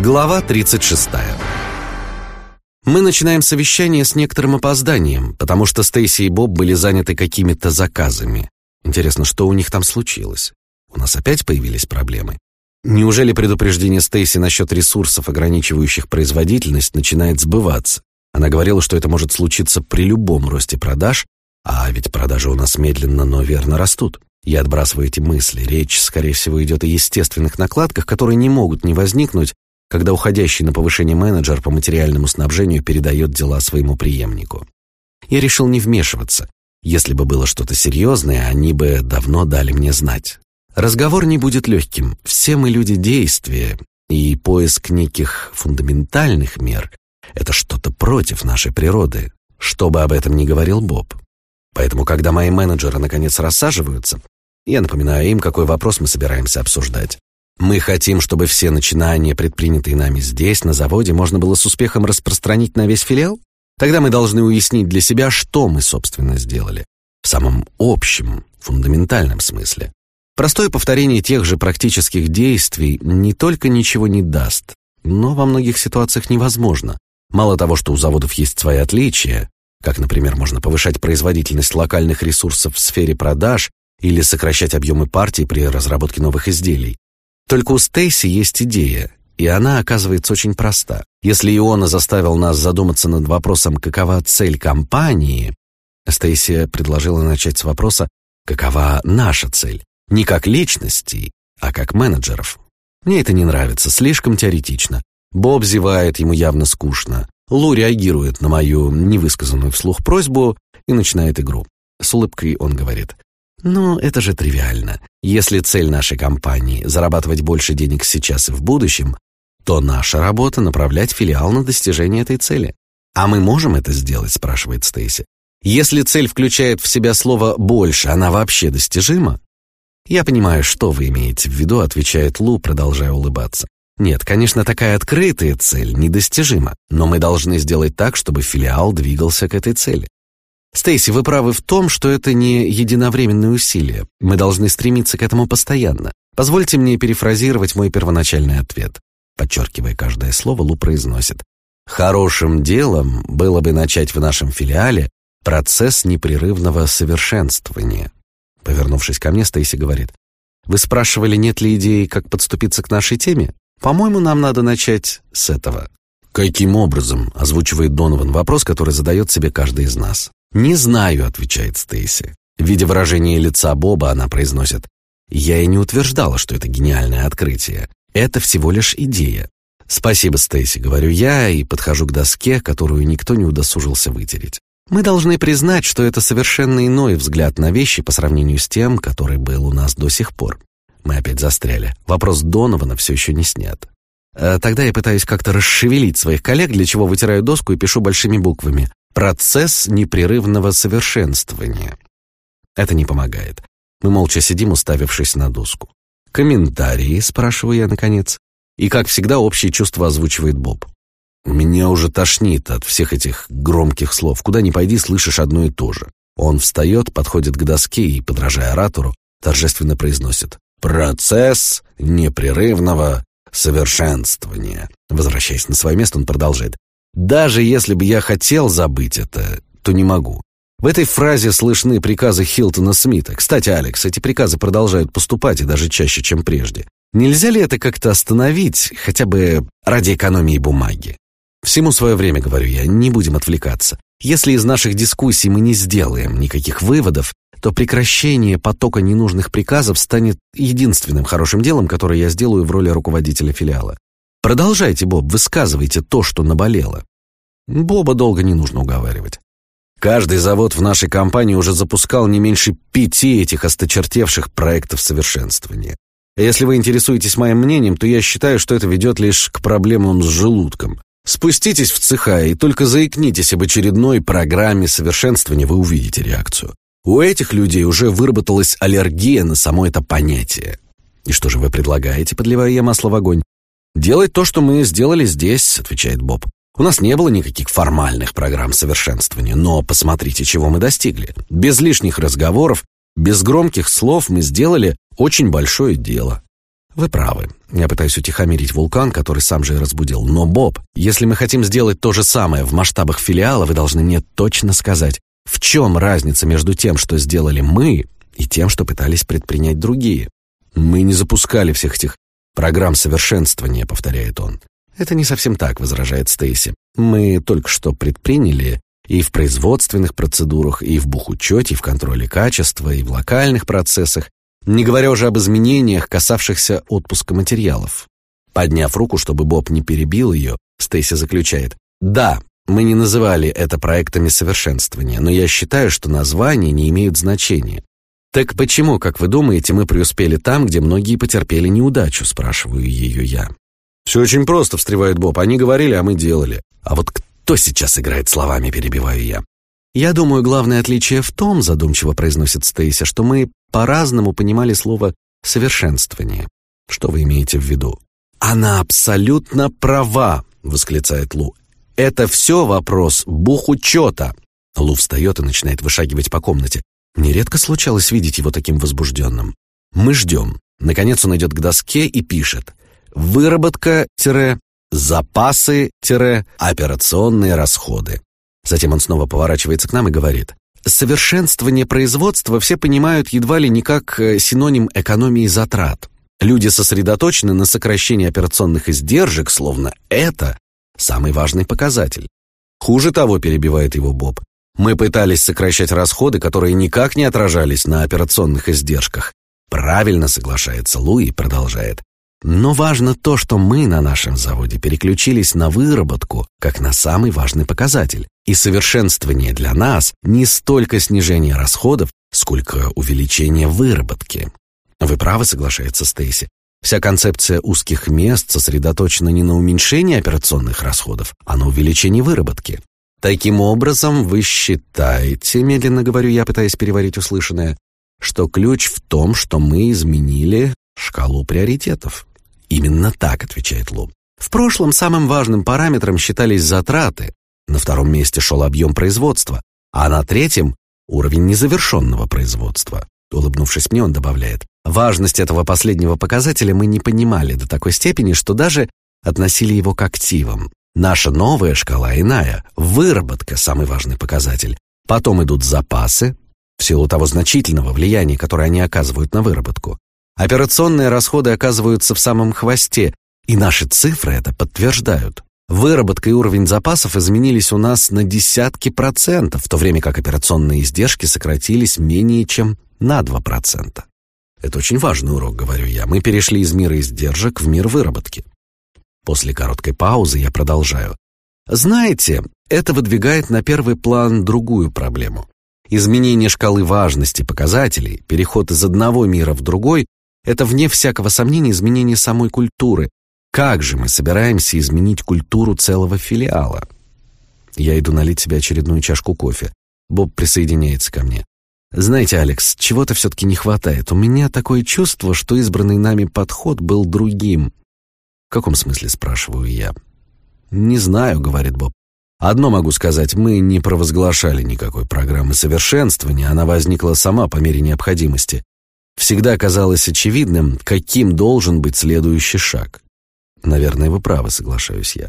Глава 36. Мы начинаем совещание с некоторым опозданием, потому что Стейси и Боб были заняты какими-то заказами. Интересно, что у них там случилось? У нас опять появились проблемы? Неужели предупреждение Стейси насчет ресурсов, ограничивающих производительность, начинает сбываться? Она говорила, что это может случиться при любом росте продаж, а ведь продажи у нас медленно, но верно растут. Я отбрасываю эти мысли. Речь, скорее всего, идет о естественных накладках, которые не могут не возникнуть, когда уходящий на повышение менеджер по материальному снабжению передает дела своему преемнику. Я решил не вмешиваться. Если бы было что-то серьезное, они бы давно дали мне знать. Разговор не будет легким. Все мы люди действия, и поиск неких фундаментальных мер — это что-то против нашей природы, что бы об этом ни говорил Боб. Поэтому, когда мои менеджеры наконец рассаживаются, я напоминаю им, какой вопрос мы собираемся обсуждать. Мы хотим, чтобы все начинания, предпринятые нами здесь, на заводе, можно было с успехом распространить на весь филиал? Тогда мы должны уяснить для себя, что мы, собственно, сделали. В самом общем, фундаментальном смысле. Простое повторение тех же практических действий не только ничего не даст, но во многих ситуациях невозможно. Мало того, что у заводов есть свои отличия, как, например, можно повышать производительность локальных ресурсов в сфере продаж или сокращать объемы партий при разработке новых изделий, только у Стейси есть идея, и она оказывается очень проста. Если Иона заставил нас задуматься над вопросом, какова цель компании, Стейси предложила начать с вопроса, какова наша цель, не как личностей, а как менеджеров. Мне это не нравится, слишком теоретично. Боб зевает, ему явно скучно. Лу реагирует на мою невысказанную вслух просьбу и начинает игру. С улыбкой он говорит: но это же тривиально. Если цель нашей компании зарабатывать больше денег сейчас и в будущем, то наша работа направлять филиал на достижение этой цели. А мы можем это сделать, спрашивает Стейси. Если цель включает в себя слово больше, она вообще достижима? Я понимаю, что вы имеете в виду, отвечает Лу, продолжая улыбаться. Нет, конечно, такая открытая цель недостижима, но мы должны сделать так, чтобы филиал двигался к этой цели. Стейси, вы правы в том, что это не единовременное усилие. Мы должны стремиться к этому постоянно. Позвольте мне перефразировать мой первоначальный ответ. Подчеркивая каждое слово, Лу произносит: хорошим делом было бы начать в нашем филиале процесс непрерывного совершенствования. Повернувшись ко мне, Стейси говорит: вы спрашивали, нет ли идеи, как подступиться к нашей теме? По-моему, нам надо начать с этого. Каким образом? озвучивает Донован вопрос, который задает себе каждый из нас. «Не знаю», — отвечает Стейси. Видя выражение лица Боба, она произносит, «Я и не утверждала, что это гениальное открытие. Это всего лишь идея». «Спасибо, Стейси», — говорю я и подхожу к доске, которую никто не удосужился вытереть. Мы должны признать, что это совершенно иной взгляд на вещи по сравнению с тем, который был у нас до сих пор. Мы опять застряли. Вопрос Донована все еще не снят. А тогда я пытаюсь как-то расшевелить своих коллег, для чего вытираю доску и пишу большими буквами. Процесс непрерывного совершенствования. Это не помогает. Мы молча сидим, уставившись на доску. Комментарии, спрашиваю я наконец. И как всегда общее чувство озвучивает Боб. Меня уже тошнит от всех этих громких слов. Куда ни пойди, слышишь одно и то же. Он встает, подходит к доске и, подражая оратору, торжественно произносит: "Процесс непрерывного совершенствования". Возвращаясь на свое место, он продолжает: даже если бы я хотел забыть это, то не могу. В этой фразе слышны приказы Хилтона Смита. Кстати, Алекс, эти приказы продолжают поступать и даже чаще, чем прежде. Нельзя ли это как-то остановить, хотя бы ради экономии бумаги? Всему свое время, говорю я, не будем отвлекаться. Если из наших дискуссий мы не сделаем никаких выводов, то прекращение потока ненужных приказов станет единственным хорошим делом, которое я сделаю в роли руководителя филиала. Продолжайте, Боб, высказывайте то, что наболело. Боба долго не нужно уговаривать. Каждый завод в нашей компании уже запускал не меньше пяти этих осточертевших проектов совершенствования. Если вы интересуетесь моим мнением, то я считаю, что это ведет лишь к проблемам с желудком. Спуститесь в цеха и только заикнитесь об очередной программе совершенствования, вы увидите реакцию. У этих людей уже выработалась аллергия на само это понятие. И что же вы предлагаете, подливая я масло в огонь? «Делать то, что мы сделали здесь», — отвечает Боб. «У нас не было никаких формальных программ совершенствования, но посмотрите, чего мы достигли. Без лишних разговоров, без громких слов мы сделали очень большое дело». Вы правы. Я пытаюсь утихомирить вулкан, который сам же и разбудил. Но, Боб, если мы хотим сделать то же самое в масштабах филиала, вы должны мне точно сказать, в чем разница между тем, что сделали мы, и тем, что пытались предпринять другие. Мы не запускали всех этих программ совершенствования, повторяет он. Это не совсем так, возражает Стейси. Мы только что предприняли и в производственных процедурах, и в бухучете, и в контроле качества, и в локальных процессах, не говоря уже об изменениях, касавшихся отпуска материалов. Подняв руку, чтобы Боб не перебил ее, Стейси заключает: "Да, мы не называли это проектами совершенствования, но я считаю, что названия не имеют значения. Так почему, как вы думаете, мы преуспели там, где многие потерпели неудачу? спрашиваю ее я. Все очень просто, встревает Боб. Они говорили, а мы делали. А вот кто сейчас играет словами, перебиваю я. Я думаю, главное отличие в том, задумчиво произносит Стейси, что мы по-разному понимали слово совершенствование. Что вы имеете в виду? Она абсолютно права, восклицает Лу. Это все вопрос бухучета. Лу встает и начинает вышагивать по комнате. Нередко случалось видеть его таким возбужденным. Мы ждем. Наконец он идет к доске и пишет: выработка-запасы-операционные расходы. Затем он снова поворачивается к нам и говорит: Совершенствование производства все понимают едва ли не как э, синоним экономии затрат. Люди сосредоточены на сокращении операционных издержек, словно это самый важный показатель. Хуже того, перебивает его Боб. Мы пытались сокращать расходы, которые никак не отражались на операционных издержках. Правильно соглашается Луи продолжает. Но важно то, что мы на нашем заводе переключились на выработку, как на самый важный показатель. И совершенствование для нас не столько снижение расходов, сколько увеличение выработки. Вы правы, соглашается Стейси. Вся концепция узких мест сосредоточена не на уменьшении операционных расходов, а на увеличении выработки. Таким образом, вы считаете, медленно говорю я, пытаясь переварить услышанное, что ключ в том, что мы изменили шкалу приоритетов. Именно так, отвечает Лу. В прошлом самым важным параметром считались затраты, на втором месте шел объем производства, а на третьем уровень незавершенного производства. Улыбнувшись мне, он добавляет: важность этого последнего показателя мы не понимали до такой степени, что даже относили его к активам. Наша новая шкала иная. Выработка самый важный показатель. Потом идут запасы, в силу того значительного влияния, которое они оказывают на выработку. Операционные расходы оказываются в самом хвосте, и наши цифры это подтверждают. Выработка и уровень запасов изменились у нас на десятки процентов, в то время как операционные издержки сократились менее чем на 2%. Это очень важный урок, говорю я. Мы перешли из мира издержек в мир выработки. После короткой паузы я продолжаю. Знаете, это выдвигает на первый план другую проблему. Изменение шкалы важности показателей, переход из одного мира в другой это, вне всякого сомнения, изменение самой культуры. Как же мы собираемся изменить культуру целого филиала? Я иду налить себе очередную чашку кофе. Боб присоединяется ко мне. Знаете, Алекс, чего-то все-таки не хватает. У меня такое чувство, что избранный нами подход был другим. В каком смысле, спрашиваю я. Не знаю, говорит Боб. Одно могу сказать: мы не провозглашали никакой программы совершенствования, она возникла сама по мере необходимости всегда казалось очевидным, каким должен быть следующий шаг. Наверное, вы правы, соглашаюсь я.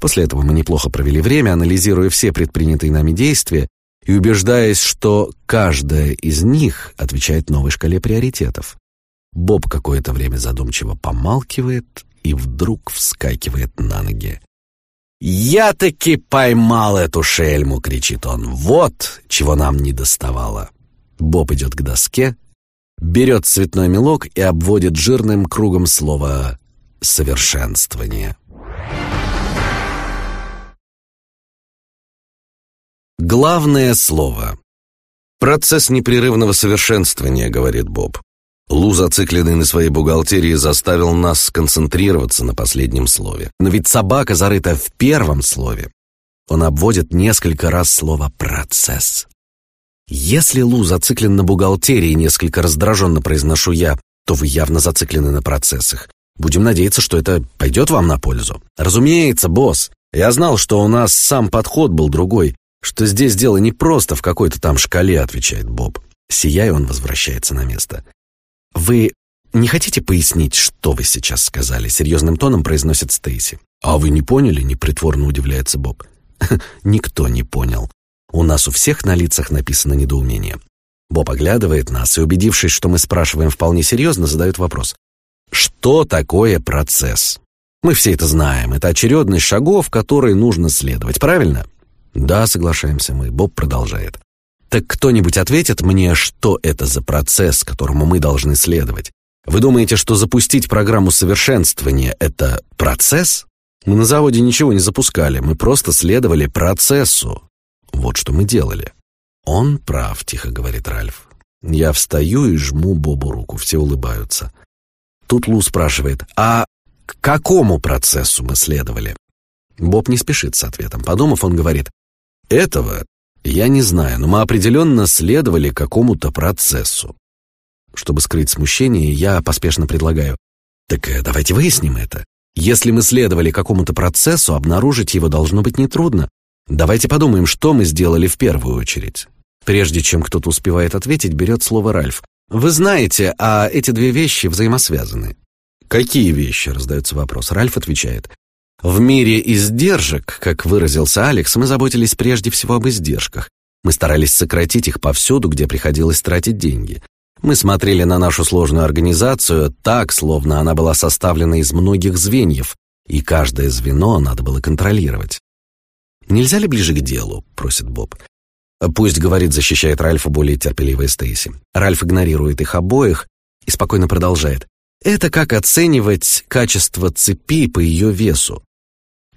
После этого мы неплохо провели время, анализируя все предпринятые нами действия и убеждаясь, что каждое из них отвечает новой шкале приоритетов. Боб какое-то время задумчиво помалкивает и вдруг вскакивает на ноги. «Я таки поймал эту шельму!» — кричит он. «Вот чего нам не доставало!» Боб идет к доске, берет цветной мелок и обводит жирным кругом слово «совершенствование». Главное слово. Процесс непрерывного совершенствования, говорит Боб. Лу, зацикленный на своей бухгалтерии, заставил нас сконцентрироваться на последнем слове. Но ведь собака зарыта в первом слове. Он обводит несколько раз слово «процесс». Если Лу зациклен на бухгалтерии, несколько раздраженно произношу я, то вы явно зациклены на процессах. Будем надеяться, что это пойдет вам на пользу. Разумеется, босс. Я знал, что у нас сам подход был другой, что здесь дело не просто в какой-то там шкале, отвечает Боб. Сияя, он возвращается на место. Вы не хотите пояснить, что вы сейчас сказали?» — серьезным тоном произносит Стейси. «А вы не поняли?» — непритворно удивляется Боб. «Никто не понял. У нас у всех на лицах написано недоумение». Боб оглядывает нас и, убедившись, что мы спрашиваем вполне серьезно, задает вопрос. «Что такое процесс?» Мы все это знаем. Это очередность шагов, которые нужно следовать, правильно? Да, соглашаемся мы. Боб продолжает. Так кто-нибудь ответит мне, что это за процесс, которому мы должны следовать? Вы думаете, что запустить программу совершенствования — это процесс? Мы на заводе ничего не запускали, мы просто следовали процессу. Вот что мы делали. Он прав, тихо говорит Ральф. Я встаю и жму Бобу руку, все улыбаются. Тут Лу спрашивает, а к какому процессу мы следовали? Боб не спешит с ответом. Подумав, он говорит, этого я не знаю, но мы определенно следовали какому-то процессу. Чтобы скрыть смущение, я поспешно предлагаю. Так э, давайте выясним это. Если мы следовали какому-то процессу, обнаружить его должно быть нетрудно. Давайте подумаем, что мы сделали в первую очередь. Прежде чем кто-то успевает ответить, берет слово Ральф. Вы знаете, а эти две вещи взаимосвязаны. Какие вещи? раздается вопрос. Ральф отвечает. В мире издержек, как выразился Алекс, мы заботились прежде всего об издержках. Мы старались сократить их повсюду, где приходилось тратить деньги. Мы смотрели на нашу сложную организацию так, словно она была составлена из многих звеньев, и каждое звено надо было контролировать. Нельзя ли ближе к делу? просит Боб. Пусть говорит, защищает Ральфа более терпеливая Стейси. Ральф игнорирует их обоих и спокойно продолжает. Это как оценивать качество цепи по ее весу.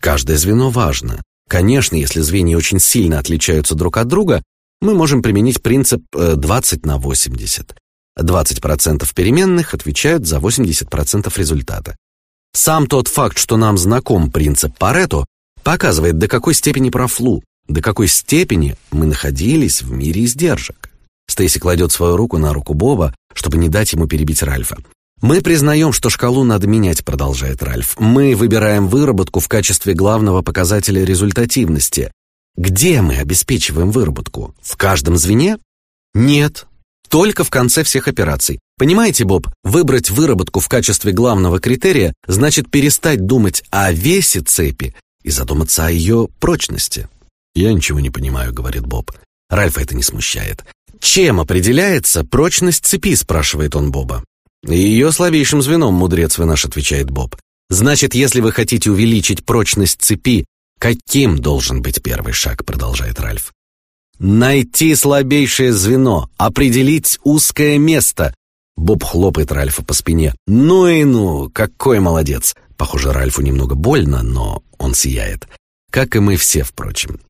Каждое звено важно. Конечно, если звенья очень сильно отличаются друг от друга, мы можем применить принцип 20 э, на 80. 20% переменных отвечают за 80% результата. Сам тот факт, что нам знаком принцип Парето, показывает, до какой степени прав Лу, до какой степени мы находились в мире издержек. Стейси кладет свою руку на руку Боба, чтобы не дать ему перебить Ральфа. Мы признаем, что шкалу надо менять, продолжает Ральф. Мы выбираем выработку в качестве главного показателя результативности. Где мы обеспечиваем выработку? В каждом звене? Нет, только в конце всех операций. Понимаете, Боб, выбрать выработку в качестве главного критерия значит перестать думать о весе цепи и задуматься о ее прочности. Я ничего не понимаю, говорит Боб. Ральфа это не смущает. Чем определяется прочность цепи, спрашивает он Боба. Ее слабейшим звеном, мудрец вы наш, отвечает Боб. Значит, если вы хотите увеличить прочность цепи, каким должен быть первый шаг, продолжает Ральф. Найти слабейшее звено, определить узкое место. Боб хлопает Ральфа по спине. Ну и ну, какой молодец. Похоже, Ральфу немного больно, но он сияет. Как и мы все, впрочем.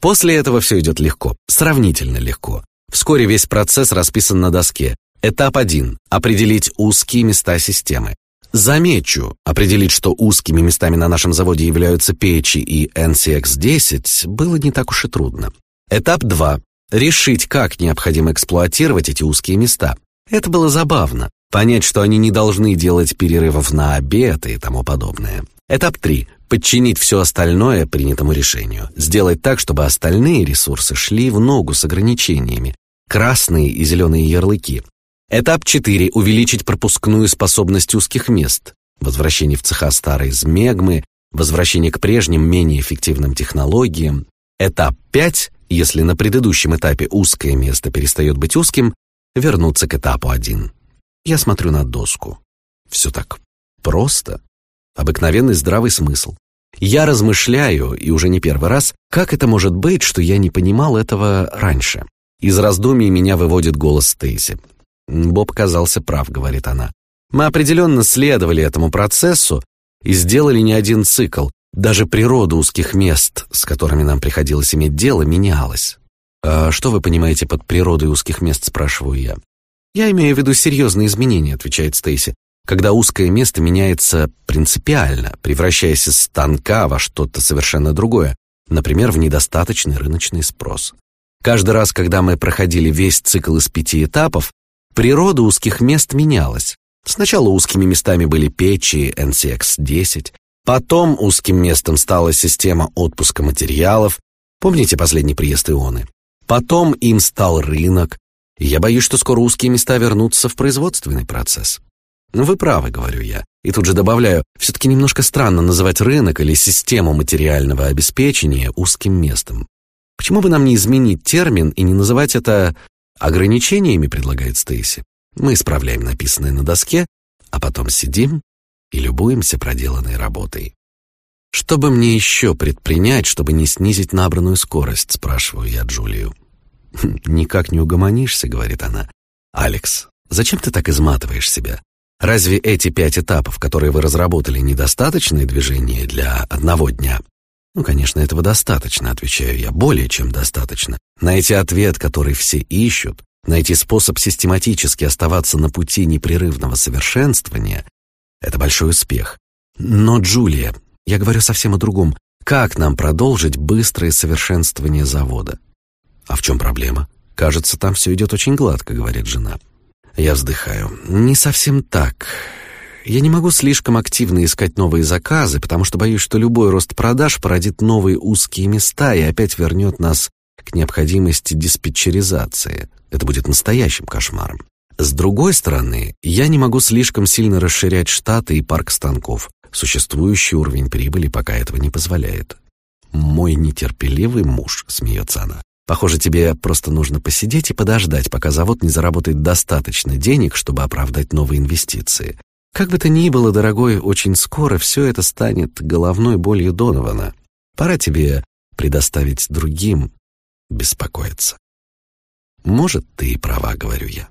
После этого все идет легко, сравнительно легко. Вскоре весь процесс расписан на доске. Этап 1. Определить узкие места системы. Замечу, определить, что узкими местами на нашем заводе являются печи и NCX-10, было не так уж и трудно. Этап 2. Решить, как необходимо эксплуатировать эти узкие места. Это было забавно. Понять, что они не должны делать перерывов на обед и тому подобное. Этап 3. Подчинить все остальное принятому решению. Сделать так, чтобы остальные ресурсы шли в ногу с ограничениями. Красные и зеленые ярлыки. Этап 4. Увеличить пропускную способность узких мест. Возвращение в цеха старой змегмы, возвращение к прежним, менее эффективным технологиям. Этап 5. Если на предыдущем этапе узкое место перестает быть узким, вернуться к этапу 1. Я смотрю на доску. Все так просто. Обыкновенный здравый смысл. Я размышляю, и уже не первый раз, как это может быть, что я не понимал этого раньше. Из раздумий меня выводит голос Стейси. Боб казался прав, говорит она. Мы определенно следовали этому процессу и сделали не один цикл. Даже природа узких мест, с которыми нам приходилось иметь дело, менялась. А что вы понимаете под природой узких мест, спрашиваю я. Я имею в виду серьезные изменения, отвечает Стейси. Когда узкое место меняется принципиально, превращаясь из станка во что-то совершенно другое, например, в недостаточный рыночный спрос. Каждый раз, когда мы проходили весь цикл из пяти этапов, Природа узких мест менялась. Сначала узкими местами были печи NCX-10, потом узким местом стала система отпуска материалов. Помните последний приезд Ионы? Потом им стал рынок. Я боюсь, что скоро узкие места вернутся в производственный процесс. Вы правы, говорю я. И тут же добавляю, все-таки немножко странно называть рынок или систему материального обеспечения узким местом. Почему бы нам не изменить термин и не называть это ограничениями, предлагает Стейси. Мы исправляем написанное на доске, а потом сидим и любуемся проделанной работой. Что бы мне еще предпринять, чтобы не снизить набранную скорость, спрашиваю я Джулию. Никак не угомонишься, говорит она. Алекс, зачем ты так изматываешь себя? Разве эти пять этапов, которые вы разработали, недостаточные движения для одного дня? Ну, конечно, этого достаточно, отвечаю я, более чем достаточно. Найти ответ, который все ищут, найти способ систематически оставаться на пути непрерывного совершенствования — это большой успех. Но, Джулия, я говорю совсем о другом. Как нам продолжить быстрое совершенствование завода? А в чем проблема? Кажется, там все идет очень гладко, говорит жена. Я вздыхаю. Не совсем так. Я не могу слишком активно искать новые заказы, потому что боюсь, что любой рост продаж породит новые узкие места и опять вернет нас к необходимости диспетчеризации. Это будет настоящим кошмаром. С другой стороны, я не могу слишком сильно расширять штаты и парк станков. Существующий уровень прибыли пока этого не позволяет. Мой нетерпеливый муж, смеется она. Похоже, тебе просто нужно посидеть и подождать, пока завод не заработает достаточно денег, чтобы оправдать новые инвестиции. Как бы то ни было, дорогой, очень скоро все это станет головной болью Донована. Пора тебе предоставить другим беспокоиться. Может, ты и права, говорю я.